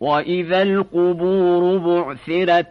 وإذا القبور بعثرت